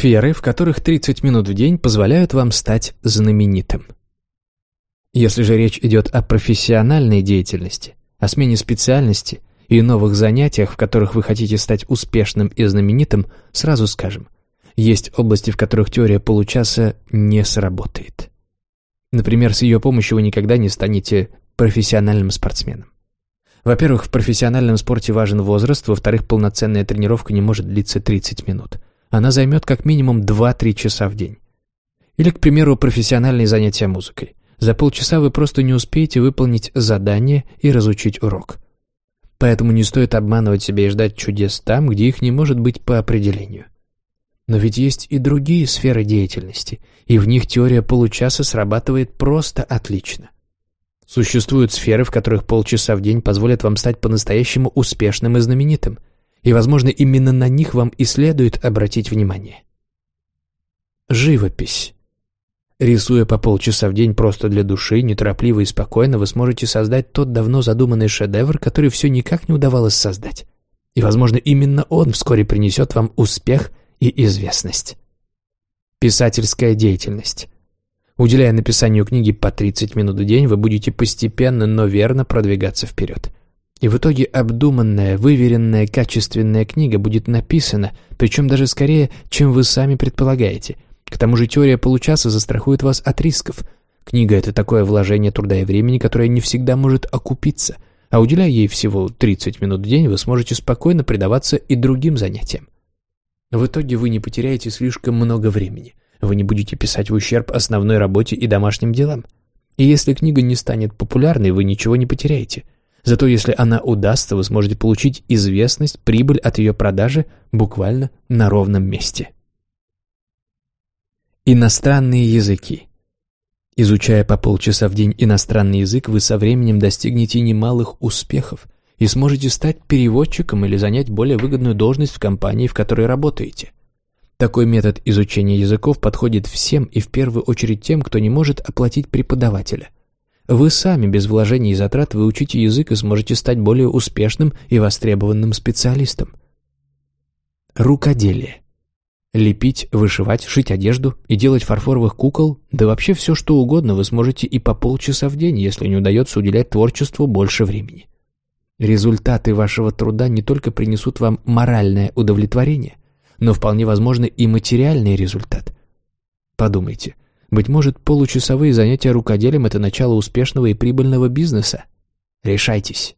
Сферы, в которых 30 минут в день позволяют вам стать знаменитым. Если же речь идет о профессиональной деятельности, о смене специальности и новых занятиях, в которых вы хотите стать успешным и знаменитым, сразу скажем, есть области, в которых теория получаса не сработает. Например, с ее помощью вы никогда не станете профессиональным спортсменом. Во-первых, в профессиональном спорте важен возраст, во-вторых, полноценная тренировка не может длиться 30 минут. Она займет как минимум 2-3 часа в день. Или, к примеру, профессиональные занятия музыкой. За полчаса вы просто не успеете выполнить задание и разучить урок. Поэтому не стоит обманывать себя и ждать чудес там, где их не может быть по определению. Но ведь есть и другие сферы деятельности, и в них теория получаса срабатывает просто отлично. Существуют сферы, в которых полчаса в день позволят вам стать по-настоящему успешным и знаменитым, и, возможно, именно на них вам и следует обратить внимание. Живопись. Рисуя по полчаса в день просто для души, неторопливо и спокойно, вы сможете создать тот давно задуманный шедевр, который все никак не удавалось создать. И, возможно, именно он вскоре принесет вам успех и известность. Писательская деятельность. Уделяя написанию книги по 30 минут в день, вы будете постепенно, но верно продвигаться вперед. И в итоге обдуманная, выверенная, качественная книга будет написана, причем даже скорее, чем вы сами предполагаете – к тому же теория получаса застрахует вас от рисков. Книга — это такое вложение труда и времени, которое не всегда может окупиться, а уделяя ей всего 30 минут в день, вы сможете спокойно предаваться и другим занятиям. В итоге вы не потеряете слишком много времени. Вы не будете писать в ущерб основной работе и домашним делам. И если книга не станет популярной, вы ничего не потеряете. Зато если она удастся, вы сможете получить известность, прибыль от ее продажи буквально на ровном месте. Иностранные языки. Изучая по полчаса в день иностранный язык, вы со временем достигнете немалых успехов и сможете стать переводчиком или занять более выгодную должность в компании, в которой работаете. Такой метод изучения языков подходит всем и в первую очередь тем, кто не может оплатить преподавателя. Вы сами без вложений и затрат выучите язык и сможете стать более успешным и востребованным специалистом. Рукоделие. Лепить, вышивать, шить одежду и делать фарфоровых кукол, да вообще все что угодно вы сможете и по полчаса в день, если не удается уделять творчеству больше времени. Результаты вашего труда не только принесут вам моральное удовлетворение, но вполне возможно и материальный результат. Подумайте, быть может, получасовые занятия рукоделием – это начало успешного и прибыльного бизнеса? Решайтесь.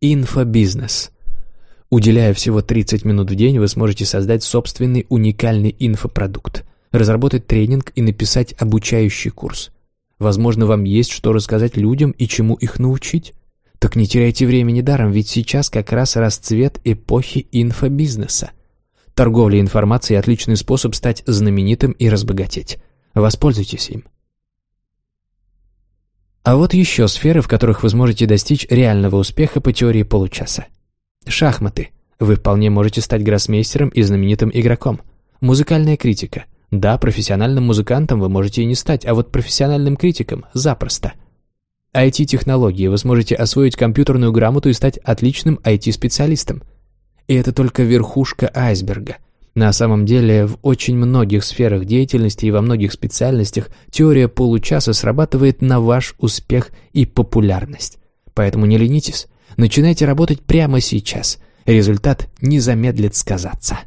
Инфобизнес – Уделяя всего 30 минут в день, вы сможете создать собственный уникальный инфопродукт, разработать тренинг и написать обучающий курс. Возможно, вам есть что рассказать людям и чему их научить. Так не теряйте времени даром, ведь сейчас как раз расцвет эпохи инфобизнеса. Торговля информацией – отличный способ стать знаменитым и разбогатеть. Воспользуйтесь им. А вот еще сферы, в которых вы сможете достичь реального успеха по теории получаса. Шахматы. Вы вполне можете стать гроссмейстером и знаменитым игроком. Музыкальная критика. Да, профессиональным музыкантом вы можете и не стать, а вот профессиональным критиком – запросто. IT-технологии. Вы сможете освоить компьютерную грамоту и стать отличным IT-специалистом. И это только верхушка айсберга. На самом деле, в очень многих сферах деятельности и во многих специальностях теория получаса срабатывает на ваш успех и популярность. Поэтому не ленитесь, Начинайте работать прямо сейчас. Результат не замедлит сказаться.